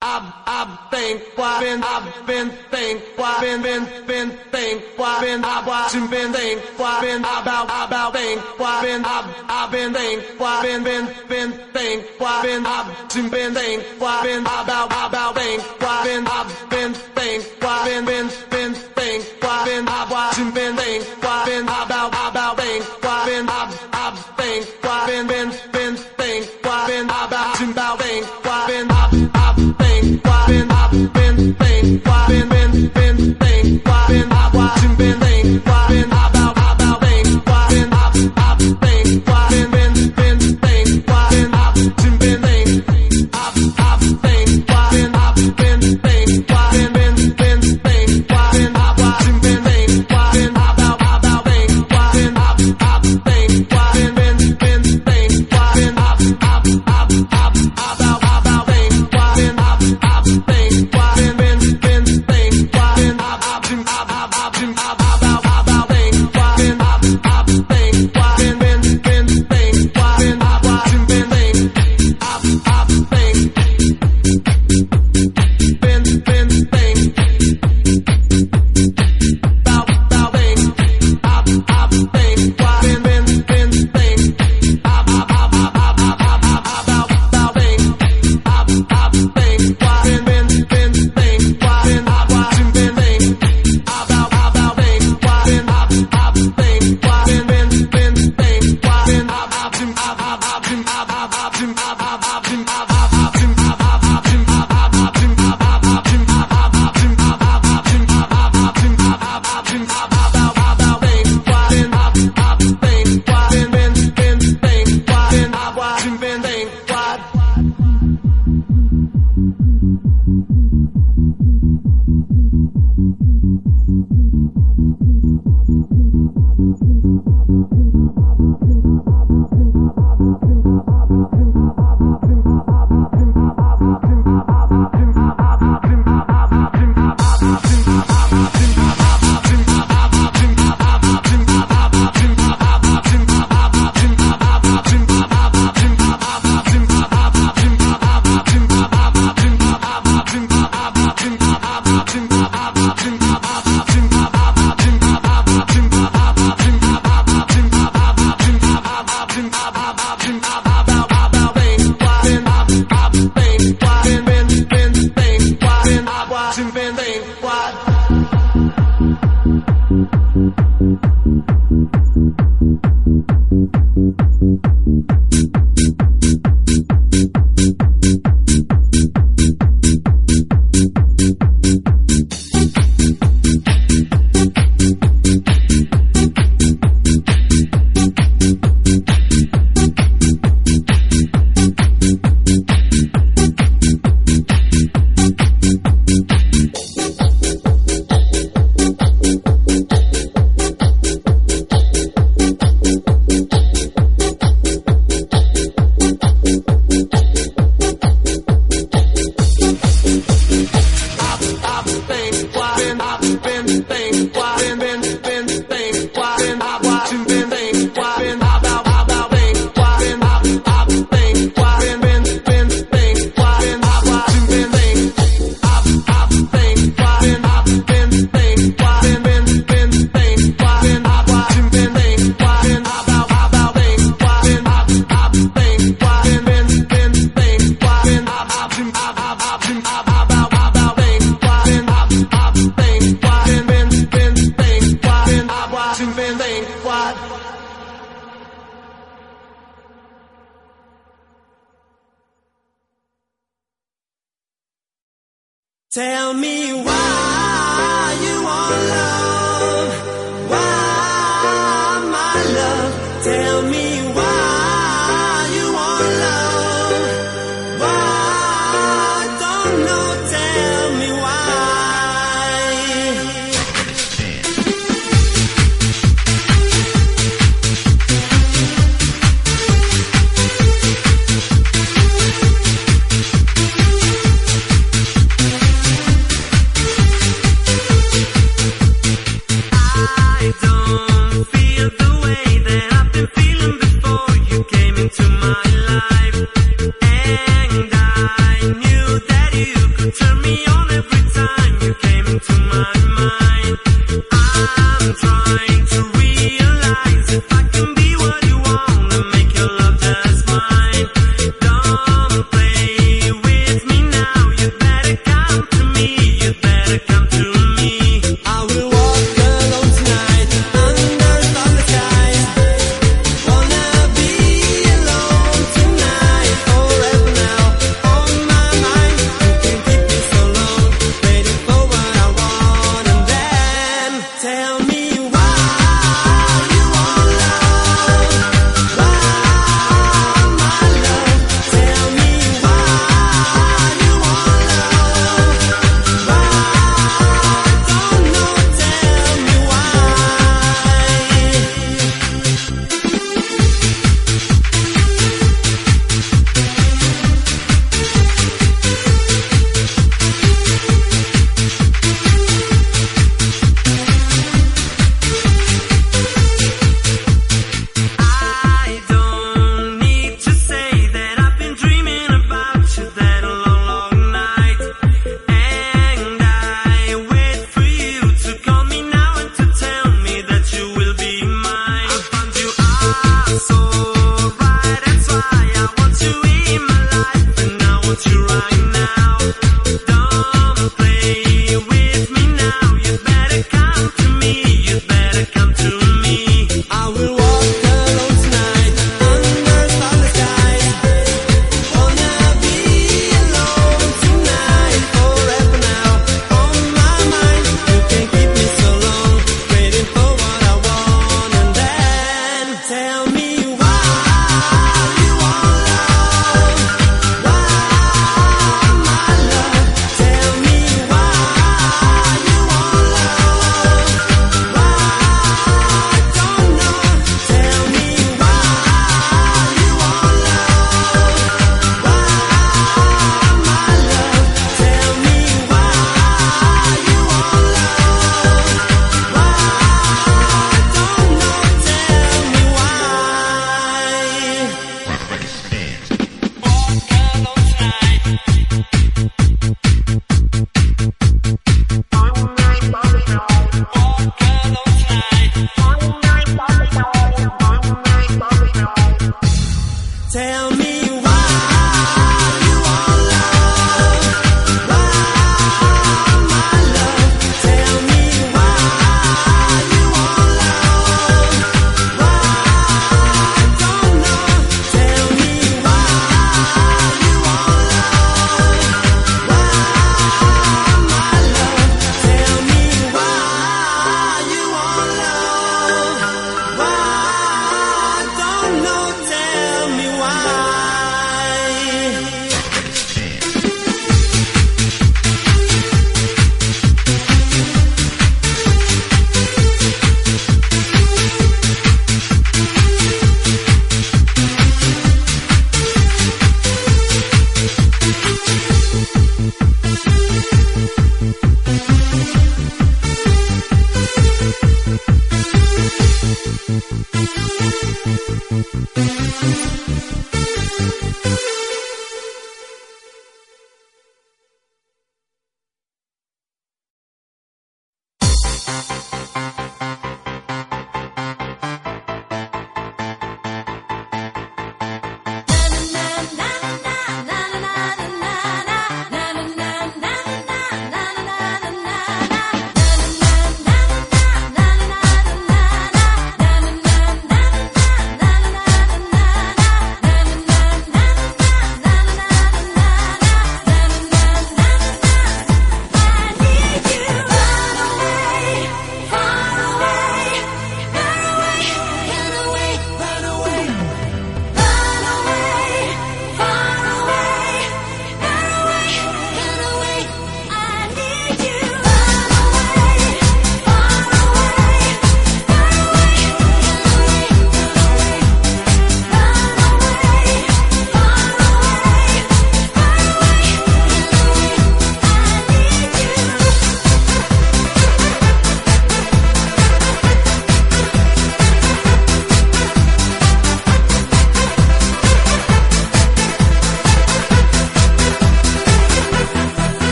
I've I been been I've been think I've been been been think I've been I've been think I've been about about think I've been I've I've been think I've been been been think I've been I've been think I've been about about think I've been I've been think I've been been been think I've been I've been think I've been about about think Why?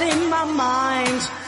in my mind.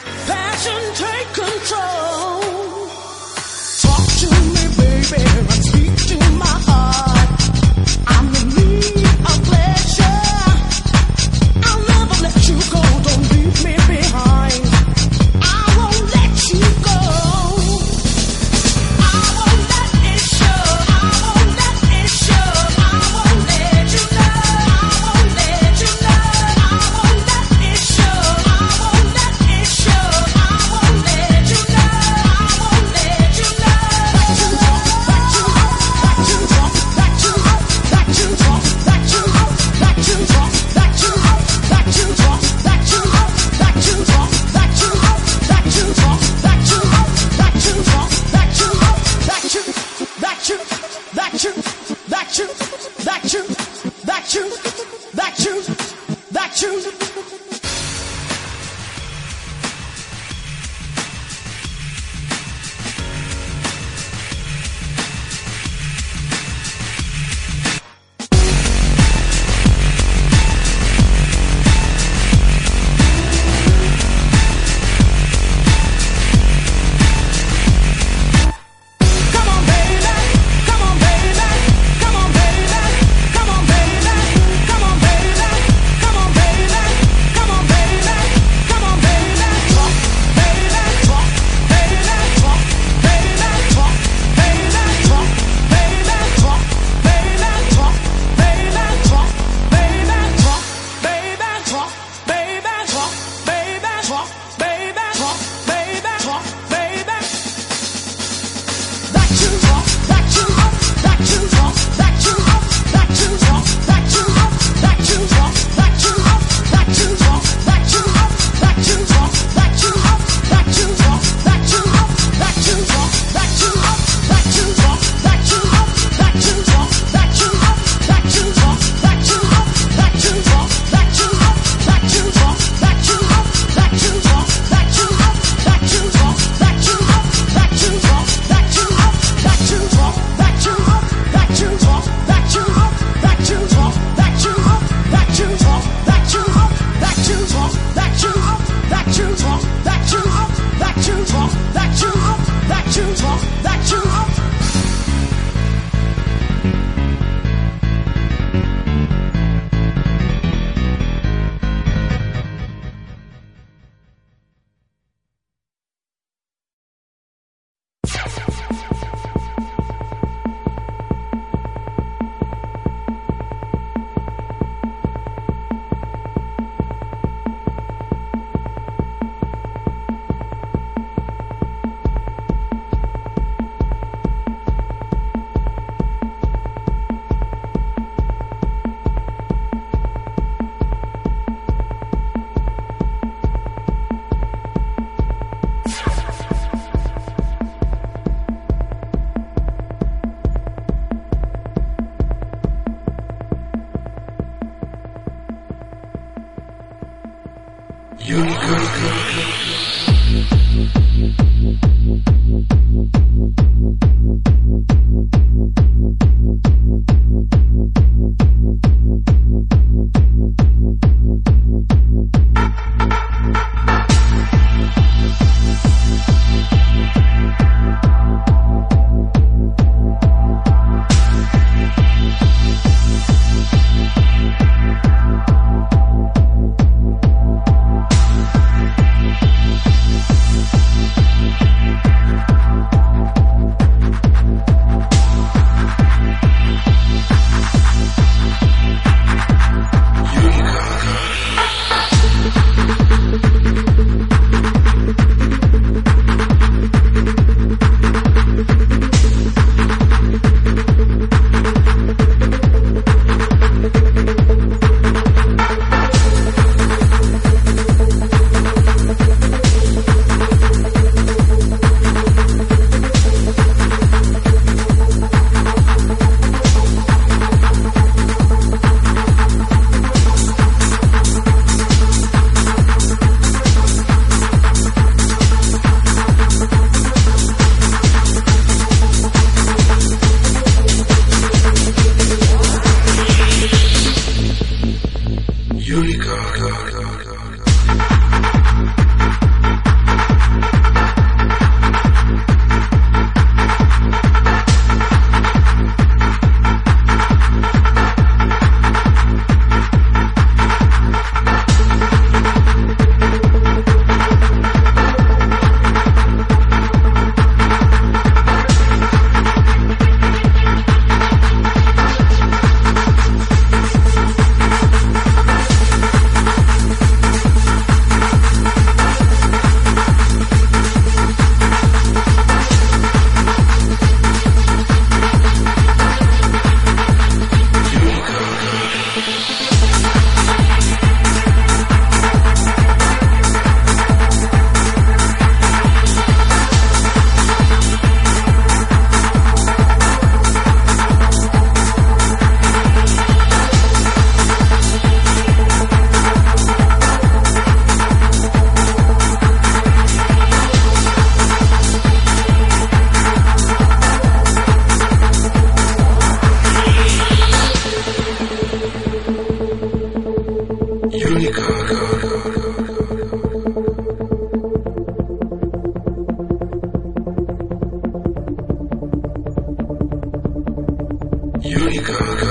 Америка.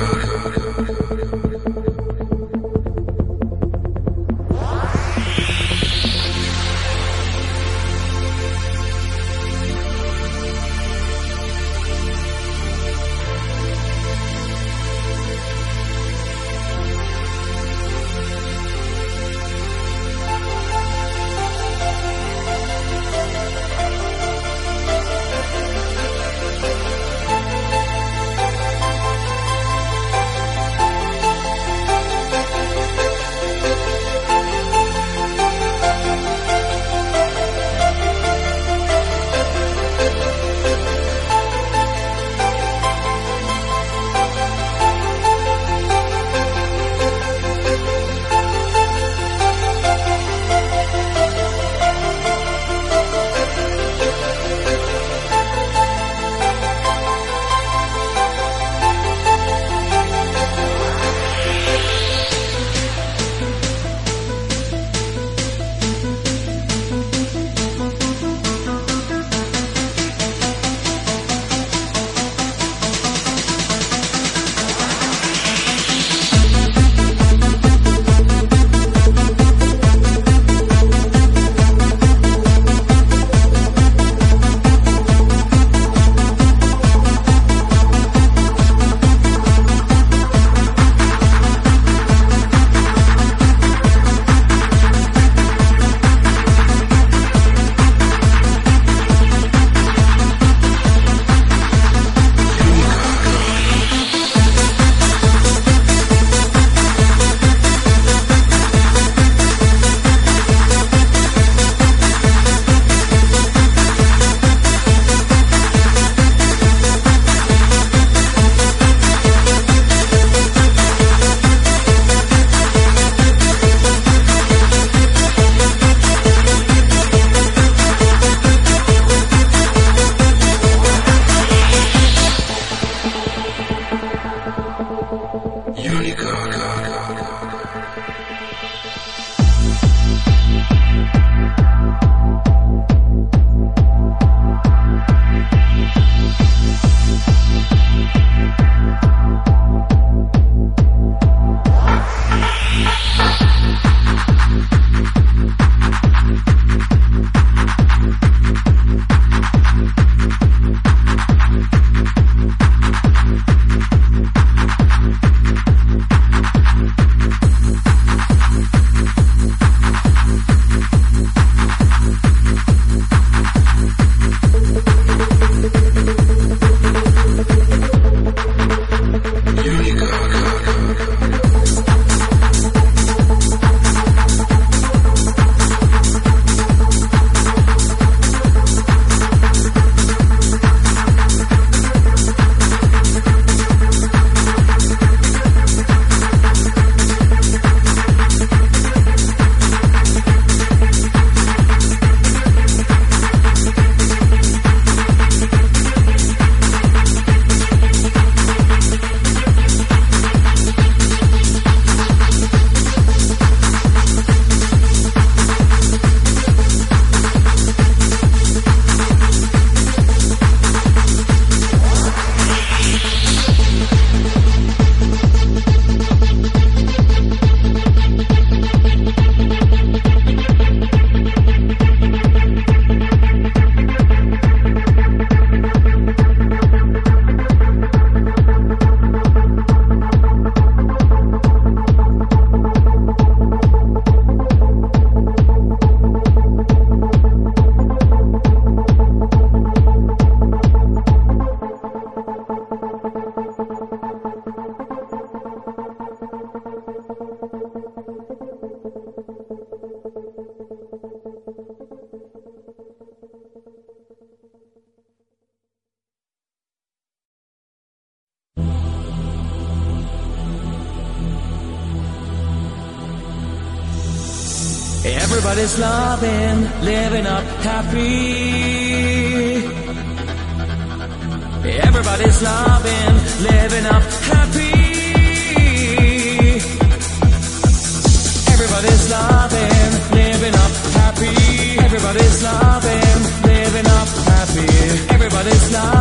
Up happy. Everybody's